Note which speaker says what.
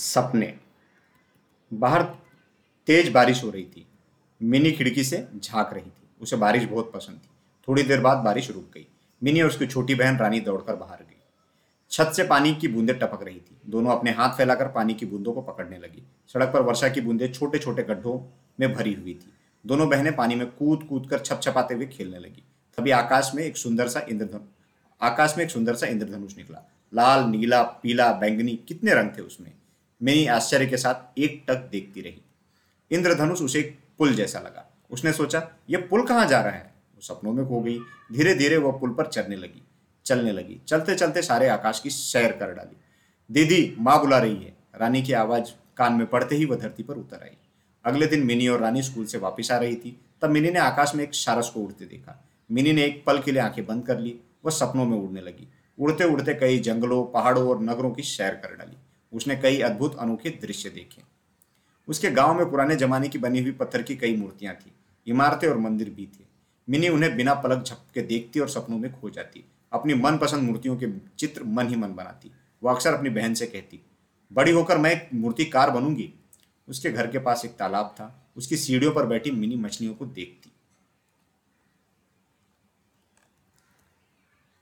Speaker 1: सपने। बाहर तेज बारिश हो रही थी। मिनी खिड़की से झाँक रही थी। उसे बारिश बहुत पसंद थी। थोड़ी देर बाद बारिश रुक गई। मिनी और उसकी छोटी बहन रानी दौड़कर बाहर गई। छत से पानी की बूंदें टपक रही थी। दोनों अपने हाथ फैलाकर पानी की बूंदों को पकड़ने लगी। सड़क पर वर्षा की बूंदें छोटे छोटे गड्ढों में भरी हुई थी। दोनों बहनें पानी में कूद कूद कर छप छपाते हुए खेलने लगी। तभी आकाश में एक सुंदर सा इंद्रधनुष आकाश में एक सुंदर सा इंद्रधनुष निकला। लाल, नीला, पीला, बैंगनी कितने रंग थे उसमें। मिनी आश्चर्य के साथ एक टक देखती रही। इंद्रधनुष उसे पुल जैसा लगा। उसने सोचा यह पुल कहाँ जा रहा है? वो सपनों में खो गई। धीरे धीरे वह पुल पर चढ़ने लगी, चलने लगी। चलते चलते सारे आकाश की सैर कर डाली। दीदी, माँ बुला रही है। रानी की आवाज़ कान में पड़ते ही वह धरती पर उतर आई। अगले दिन मिनी और रानी स्कूल से वापस आ रही थी। तब मिनी ने आकाश में एक सारस को उड़ते देखा। मिनी ने एक पल के लिए आँखें बंद कर ली। वह सपनों में उड़ने लगी। उड़ते उड़ते कई जंगलों, पहाड़ों और नगरों की सैर कर डाली। उसने कई अद्भुत अनोखे दृश्य देखे। उसके गाँव में पुराने जमाने की बनी हुई पत्थर की कई मूर्तियाँ थी, इमारतें और मंदिर भी थे। मिनी उन्हें बिना पलक झपके देखती और सपनों में खो जाती। अपनी मनपसंद मूर्तियों के चित्र मन ही मन बनाती। वो अक्सर अपनी बहन से कहती, बड़ी होकर मैं एक मूर्तिकार बनूँगी? उसके घर के पास एक तालाब था। उसकी सीढ़ियों पर बैठी मिनी मछलियों को देखती।